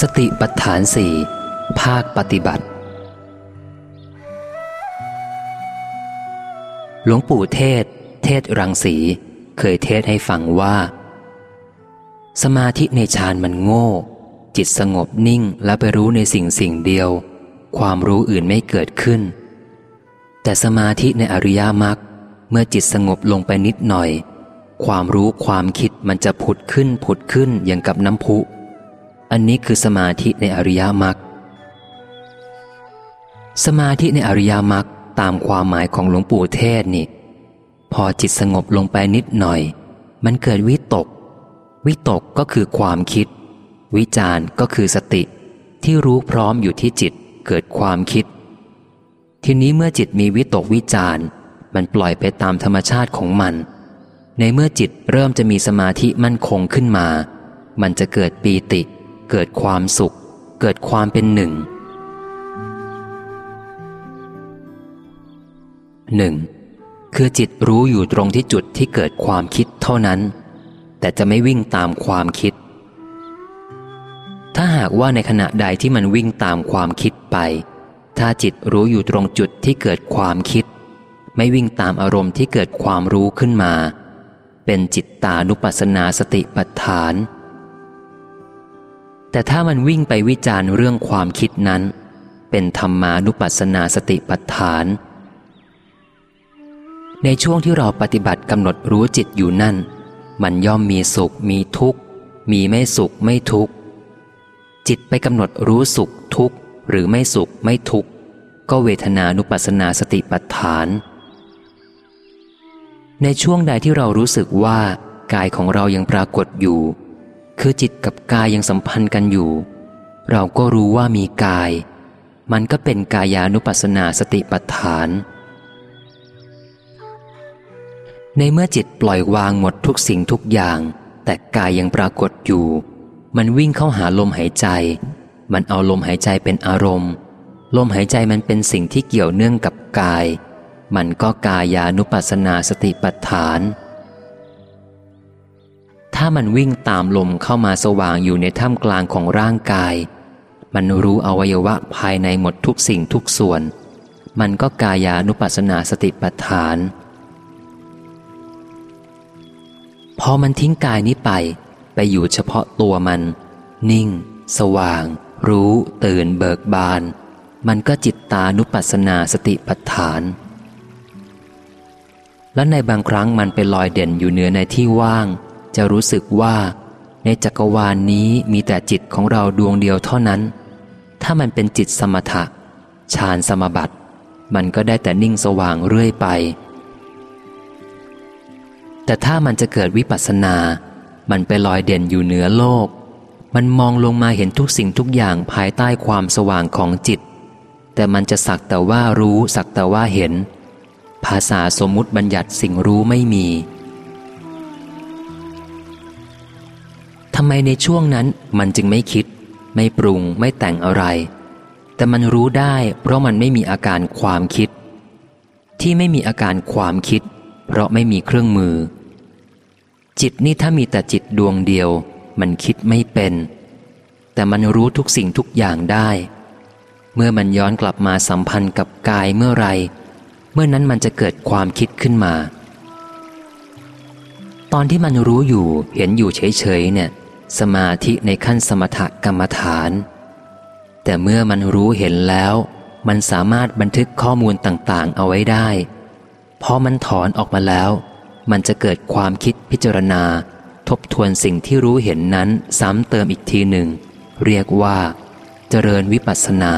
สติปัฏฐานสี่ภาคปฏิบัติ หลวงปู่เทศ เทศรังสี เคยเทศให้ฟังว่า สมาธิในฌานมันโง่ จิตสงบนิ่งและไปรู้ในสิ่งสิ่งเดียว ความรู้อื่นไม่เกิดขึ้น แต่สมาธิในอริยมรรคเมื่อจิตสงบลงไปนิดหน่อย ความรู้ความคิดมันจะผุดขึ้นผุดขึ้นอย่างกับน้ำพุ อันนี้คือสมาธิในอริยมรรคสมาธิในอริยมรรคตามความหมายของหลวงปู่เทศนี่ พอจิตสงบลงไปนิดหน่อย มันเกิดวิตก วิตกก็คือความคิด วิจารณ์ก็คือสติ ที่รู้พร้อมอยู่ที่จิตเกิดความคิด ทีนี้เมื่อจิตมีวิตกวิจารณ์มันปล่อยไปตามธรรมชาติของมัน ในเมื่อจิตเริ่มจะมีสมาธิมั่นคงขึ้นมา มันจะเกิดปีติ เกิดความสุข เกิดความเป็นหนึ่งหนึ่งคือจิตรู้อยู่ตรงที่จุดที่เกิดความคิดเท่านั้น แต่จะไม่วิ่งตามความคิด ถ้าหากว่าในขณะใดที่มันวิ่งตามความคิดไป ถ้าจิตรู้อยู่ตรงจุดที่เกิดความคิด ไม่วิ่งตามอารมณ์ที่เกิดความรู้ขึ้นมา เป็นจิตตานุปัสสนาสติปัฏฐาน แต่ถ้ามันวิ่งไปวิจารณ์เรื่องความคิดนั้น เป็นธรรมานุปัสสนาสติปัฏฐาน ในช่วงที่เราปฏิบัติกำหนดรู้จิตอยู่นั่น มันย่อมมีสุขมีทุกข์ มีไม่สุขไม่ทุกข์ จิตไปกำหนดรู้สุขทุกข์หรือไม่สุขไม่ทุกข์ ก็เวทนานุปัสสนาสติปัฏฐาน ในช่วงใดที่เรารู้สึกว่ากายของเรายังปรากฏอยู่ คือจิตกับกายยังสัมพันธ์กันอยู่ เราก็รู้ว่ามีกาย มันก็เป็นกายานุปัสสนาสติปัฏฐาน ในเมื่อจิตปล่อยวางหมดทุกสิ่งทุกอย่าง แต่กายยังปรากฏอยู่ มันวิ่งเข้าหาลมหายใจ มันเอาลมหายใจเป็นอารมณ์ ลมหายใจมันเป็นสิ่งที่เกี่ยวเนื่องกับกาย มันก็กายานุปัสสนาสติปัฏฐาน ถ้ามันวิ่งตามลมเข้ามาสว่างอยู่ในท่ามกลางของร่างกาย มันรู้อวัยวะภายในหมดทุกสิ่งทุกส่วน มันก็กายานุปัสสนาสติปัฏฐาน พอมันทิ้งกายนี้ไป ไปอยู่เฉพาะตัวมัน นิ่ง สว่าง รู้ ตื่นเบิกบาน มันก็จิตตานุปัสสนาสติปัฏฐาน และในบางครั้งมันไปลอยเด่นอยู่เหนือในที่ว่าง จะรู้สึกว่า ในจักรวาลนนี้มีแต่จิตของเราดวงเดียวเท่านั้น ถ้ามันเป็นจิตสมถะฌานสมบัติ มันก็ได้แต่นิ่งสว่างเรื่อยไป แต่ถ้ามันจะเกิดวิปัสสนา มันไปลอยเด่นอยู่เหนือโลก มันมองลงมาเห็นทุกสิ่งทุกอย่างภายใต้ความสว่างของจิต แต่มันจะสักแต่ว่ารู้สักแต่ว่าเห็น ภาษาสมมุติบัญญัติสิ่งรู้ไม่มี ไมในช่วงนั้นมันจึงไม่คิด ไม่ปรุงไม่แต่งอะไร แต่มันรู้ได้เพราะมันไม่มีอาการความคิด ที่ไม่มีอาการความคิด เพราะไม่มีเครื่องมือ จิตนี่ถ้ามีแต่จิตดวงเดียว มันคิดไม่เป็น แต่มันรู้ทุกสิ่งทุกอย่างได้ เมื่อมันย้อนกลับมาสัมพันธ์กับกายเมื่อไรเมื่อนั้นมันจะเกิดความคิดขึ้นมา ตอนที่มันรู้อยู่เห็นอยู่เฉยๆเนี่ย สมาธิในขั้นสมถกรรมฐาน แต่เมื่อมันรู้เห็นแล้ว มันสามารถบันทึกข้อมูลต่างๆ เอาไว้ได้พอมันถอนออกมาแล้ว มันจะเกิดความคิดพิจารณา ทบทวนสิ่งที่รู้เห็นนั้นซ้ำเติมอีกทีหนึ่ง เรียกว่า เจริญวิปัสสนา